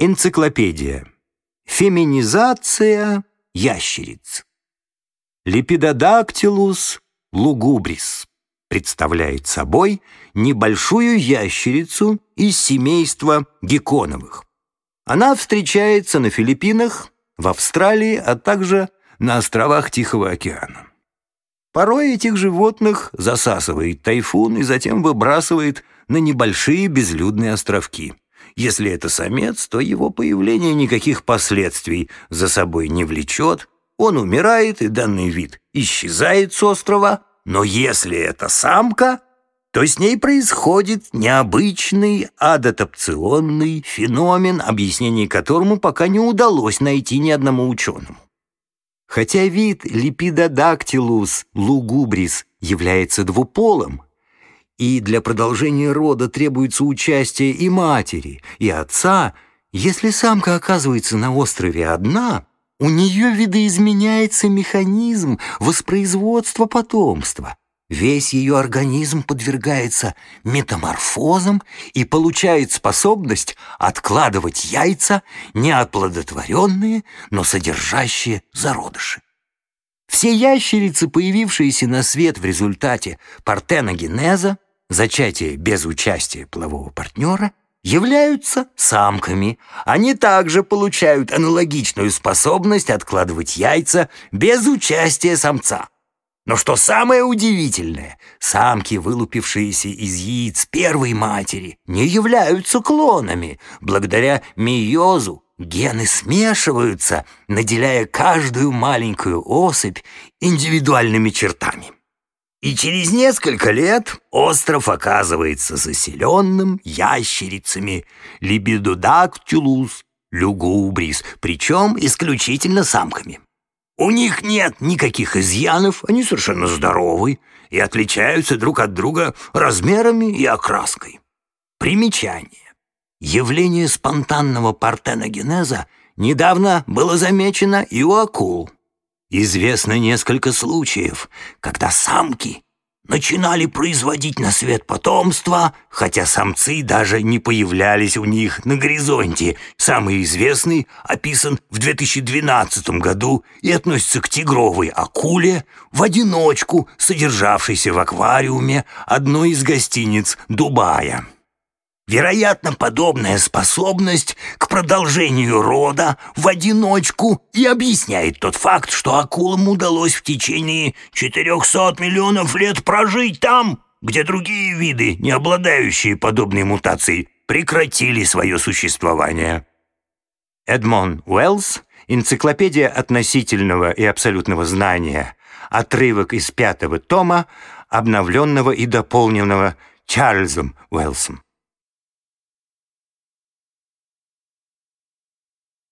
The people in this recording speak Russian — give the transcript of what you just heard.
Энциклопедия. Феминизация ящериц. Лепидодактилус лугубрис представляет собой небольшую ящерицу из семейства гекконовых. Она встречается на Филиппинах, в Австралии, а также на островах Тихого океана. Порой этих животных засасывает тайфун и затем выбрасывает на небольшие безлюдные островки. Если это самец, то его появление никаких последствий за собой не влечет, он умирает, и данный вид исчезает с острова, но если это самка, то с ней происходит необычный адапционный феномен, объяснение которому пока не удалось найти ни одному ученому. Хотя вид Липидодактилус лугубрис является двуполым, и для продолжения рода требуется участие и матери, и отца, если самка оказывается на острове одна, у нее видоизменяется механизм воспроизводства потомства. Весь ее организм подвергается метаморфозам и получает способность откладывать яйца, неоплодотворенные, но содержащие зародыши. Все ящерицы, появившиеся на свет в результате партеногенеза, зачатия без участия полового партнера, являются самками. Они также получают аналогичную способность откладывать яйца без участия самца. Но что самое удивительное, самки, вылупившиеся из яиц первой матери, не являются клонами. Благодаря мейозу гены смешиваются, наделяя каждую маленькую особь индивидуальными чертами. И через несколько лет остров оказывается заселенным ящерицами Либидодактилус люгубрис, причем исключительно самками. У них нет никаких изъянов, они совершенно здоровы и отличаются друг от друга размерами и окраской. Примечание. Явление спонтанного партеногенеза недавно было замечено и у акул. Известно несколько случаев, когда самки начинали производить на свет потомство, хотя самцы даже не появлялись у них на горизонте. Самый известный описан в 2012 году и относится к тигровой акуле в одиночку, содержавшейся в аквариуме одной из гостиниц Дубая. Вероятно, подобная способность к продолжению рода в одиночку и объясняет тот факт, что акулам удалось в течение 400 миллионов лет прожить там, где другие виды, не обладающие подобной мутацией, прекратили свое существование. Эдмон Уэллс, энциклопедия относительного и абсолютного знания, отрывок из пятого тома, обновленного и дополненного Чарльзом Уэллсом.